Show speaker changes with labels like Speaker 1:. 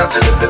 Speaker 1: Shut the